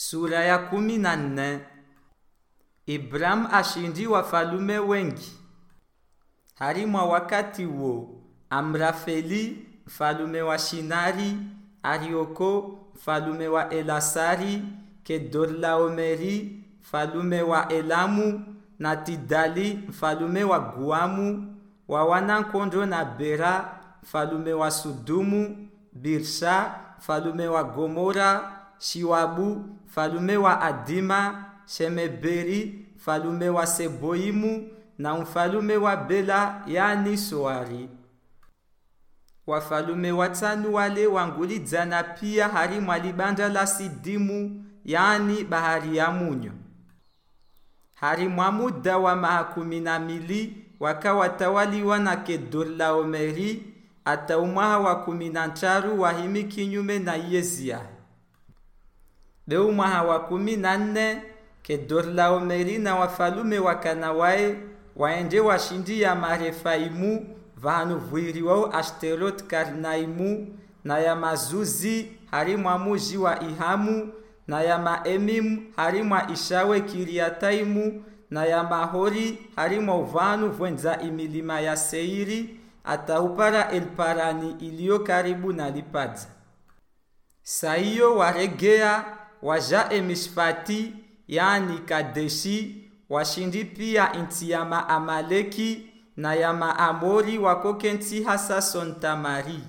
Sura ya kumi na nne. Ibrahimu ashindi wafalume wengi. Harimwa wakati wo Amrafeli mfalume wa Shinari, Arioko mfalume wa Elasari, Kedorlaomeri mfalume wa Elamu na Tidali mfalume wa Guamu, wa wanankondo na Bera mfalume wa Sudumu, Birsha mfalume wa Gomora, Shiwabu mfalume wa Adima, Shemeberi mfalume wa Seboimu na mfalume wa Bela yani Soari. Wafalume watano wale wangulidzana pia harimwa libanda la Sidimu yani bahari ya Munyo. Harimwa muda wa maha kumi na mili wakawatawaliwa na Kedorlaomeri ata umwaha wa kumi na ntaru wahimi kinyume na Yezia. Leo mwaha wa kumi na nne Kedorlaomeri na wafalume wa wakanawae waende washindi ya Marefaimu vanu vwiriwao Ashterot Karnaimu na ya Mazuzi hari mwa muji wa Ihamu na ya Maemimu harimwa Ishawe Kiriataimu na ya Mahori hari mwa uvanu vwenza imilima ya Seiri ataupara Elparani iliyo karibu na Lipadza. Saiyo waregea waja Emishfati yani Kadeshi washindi pia inti ya Maamaleki na ya Maamori wakokenti hasa Sontamari.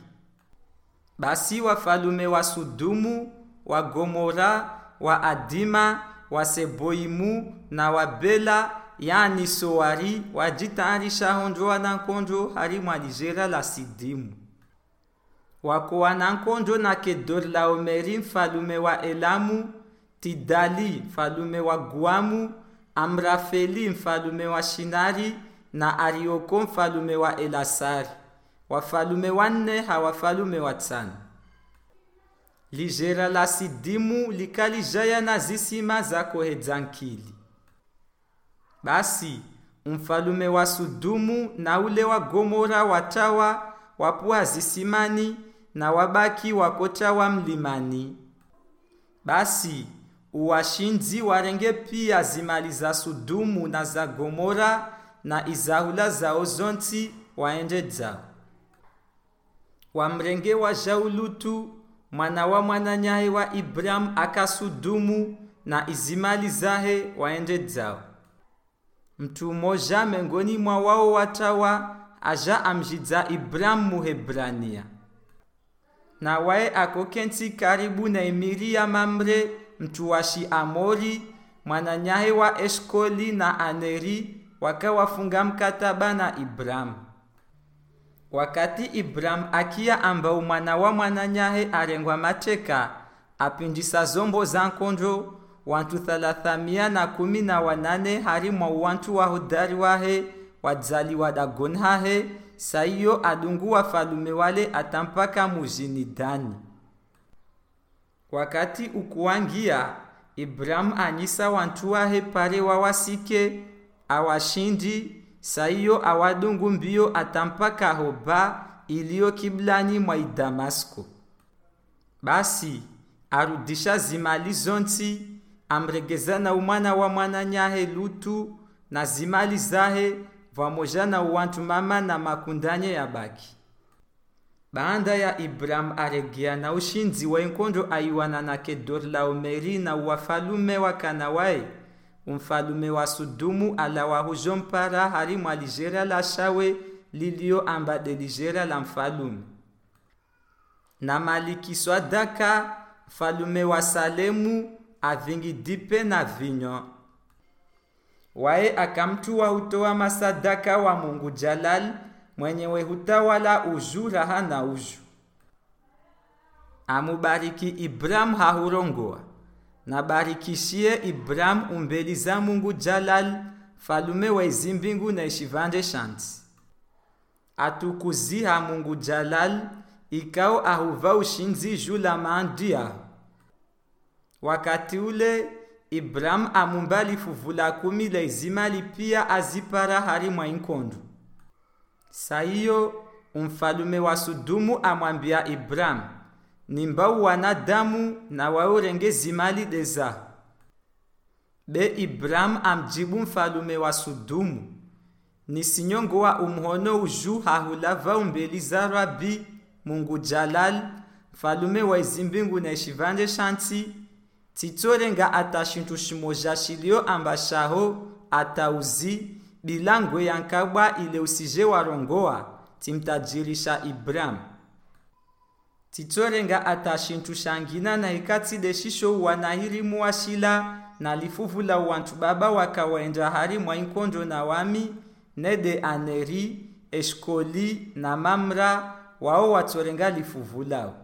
Basi wafalume wa Sudumu, wa Gomora, wa Adima, wa Seboimu na wa Bela yani Soari wajitayarisha honjo na nkonjo harimwa lijera la Sidimu. Wako wanankonjo na Kedorlaomeri mfalume wa Elamu, Tidali mfalume wa Guamu, Amrafeli mfalume wa Shinari na Arioko mfalume wa Elasari. Wafalume wanne hawafalume watano. Lijera la Sidimu likalijaya na zisima za kohedzankili. Basi mfalume wa Sudumu na ule wa Gomora watawa wapuha zisimani na wabaki wakotawa mlimani. Basi uwashinzi warenge pia zimali za Sudumu na za Gomora na izahula zao zonti waende dzao. Wamrenge wa Jaulutu mwana wa mwananyahe wa Ibrahimu akasudumu na izimali zahe waende dzao. Mtu mmoja mengoni mwa wao watawa aja amjidza Ibrahimu Muhebrania, na waye akokenti karibu na emiri ya Mamre mtu wa Shiamori mwananyahe wa Eshkoli na Aneri wakawafunga mkataba na Ibramu. Wakati Ibramu akia ambao mwana wa mwananyahe arengwa mateka apindisa zombo za nkonjo wantu thalathamia na kumi na wanane harimwa wantu wa hudari wahe wadzaliwa dagoni hahe saiyo adungu wafalume wale atampaka mujini Dani. Wakati ukuangia, Ibrahimu anisa wantu wahe pare wawasike awashindi saiyo awadungu mbio atampaka Hoba iliyo kiblani mwa Damasko. Basi arudisha zimali zonti amregeza na umwana wa mwananyahe Lutu na zimali zahe vamoja na uwantu mama na makundanye ya baki. baanda ya Ibrahimu aregea na ushinzi wa enkondo aiwana na Kedorlaomeri na wafalume wa Kanawae umfalume wa Sudumu ala wahujo mpara harimwa lijera la shawe lilio ambade lijera la mfalume na Maliki Swadaka mfalume wa Salemu avingi dipe na vinyo waye akamtua hutoa masadaka wa Mungu Jalal mwenyewe hutawala uju raha na uju. Amubariki Ibrahimu hahurongoa. Na barikishie Ibrahimu umbeli za Mungu Jalal falume wa izimbingu na ishivande shanti. Atukuziha Mungu Jalal ikao ahuva ushinzi jula yaho wakati ule Ibrahimu amumbali fuvula kumi la izimali pia azipara harimwa inkondu. Saiyo umfalume wa Sudumu amwambia Ibrahim, nimba wanadamu na waorenge zimali deza be Ibrahim amjibu mfalume wa sudumu ni sinyongo wa umhono uju hahulava umbeli za rabi mungu jalal mfalume wa izimbingu na ishivanje shanti titorenga ata shintu shimoja shilio ambashaho atauzi bilangwe yankabwa ile usije warongoa timtajirisha ibrahimu titorenga ata shintu shangina na ikati deshisho wanahirimu washila na lifuvula wantu baba wakawaenda hari mwa inkondo na wami nede aneri eshkoli na mamra wao watorenga lifuvulao